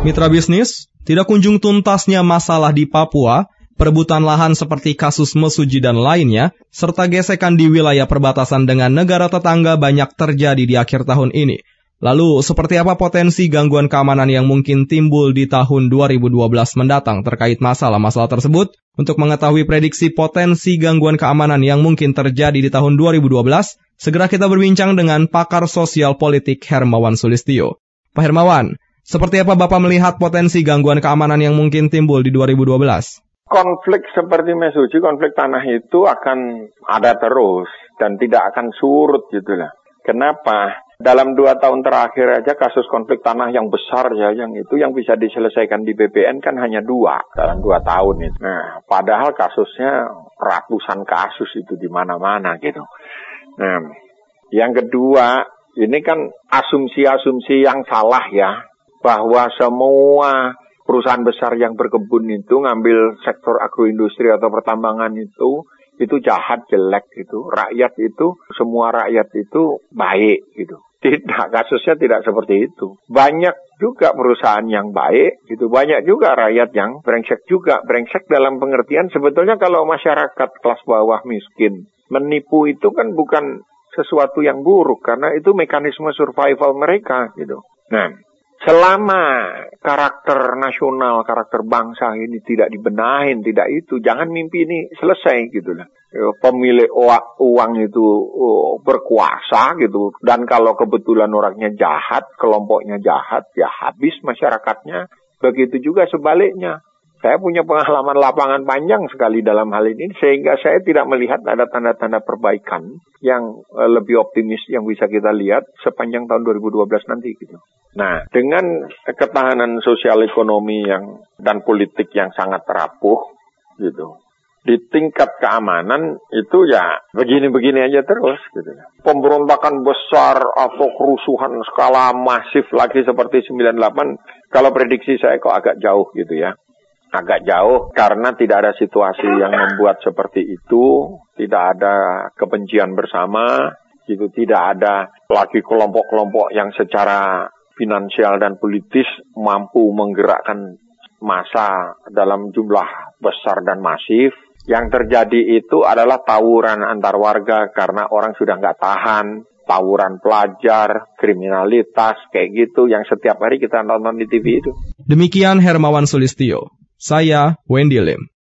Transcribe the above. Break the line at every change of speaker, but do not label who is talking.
Mitra bisnis, tidak kunjung tuntasnya masalah di Papua, perebutan lahan seperti kasus Mesuji dan lainnya, serta gesekan di wilayah perbatasan dengan negara tetangga banyak terjadi di akhir tahun ini. Lalu, seperti apa potensi gangguan keamanan yang mungkin timbul di tahun 2012 mendatang terkait masalah-masalah tersebut? Untuk mengetahui prediksi potensi gangguan keamanan yang mungkin terjadi di tahun 2012, segera kita berbincang dengan pakar sosial politik Hermawan Sulistio. Pak Hermawan, seperti apa Bapak melihat potensi gangguan keamanan yang mungkin timbul di 2012?
Konflik seperti Mesuji, konflik tanah itu akan ada terus dan tidak akan surut gitu lah. Kenapa? Dalam dua tahun terakhir aja kasus konflik tanah yang besar ya, yang itu yang bisa diselesaikan di BPN kan hanya dua dalam dua tahun itu. Nah, padahal kasusnya ratusan kasus itu di mana-mana gitu. Nah, yang kedua, ini kan asumsi-asumsi yang salah ya bahwa semua perusahaan besar yang berkebun itu ngambil sektor agroindustri atau pertambangan itu itu jahat jelek gitu. Rakyat itu semua rakyat itu baik gitu. Tidak kasusnya tidak seperti itu. Banyak juga perusahaan yang baik gitu. Banyak juga rakyat yang brengsek juga. Brengsek dalam pengertian sebetulnya kalau masyarakat kelas bawah miskin menipu itu kan bukan sesuatu yang buruk karena itu mekanisme survival mereka gitu. Nah Selama karakter nasional, karakter bangsa ini tidak dibenahin, tidak itu, jangan mimpi ini selesai gitu lah. Ya, pemilik uang itu oh, berkuasa gitu, dan kalau kebetulan orangnya jahat, kelompoknya jahat, ya habis masyarakatnya. Begitu juga sebaliknya. Saya punya pengalaman lapangan panjang sekali dalam hal ini, sehingga saya tidak melihat ada tanda-tanda perbaikan yang eh, lebih optimis yang bisa kita lihat sepanjang tahun 2012 nanti. Gitu. Nah, dengan ketahanan sosial ekonomi yang dan politik yang sangat rapuh, gitu, di tingkat keamanan itu ya begini-begini aja terus gitu. Pemberontakan besar atau kerusuhan skala masif lagi seperti 98 kalau prediksi saya kok agak jauh gitu ya agak jauh karena tidak ada situasi yang membuat seperti itu, tidak ada kebencian bersama, gitu tidak ada lagi kelompok-kelompok yang secara finansial dan politis mampu menggerakkan masa dalam jumlah besar dan masif. Yang terjadi itu adalah tawuran antar warga karena orang sudah nggak tahan, tawuran pelajar, kriminalitas, kayak gitu yang setiap hari kita nonton di TV itu.
Demikian Hermawan Sulistio. Saya Wendy Lim.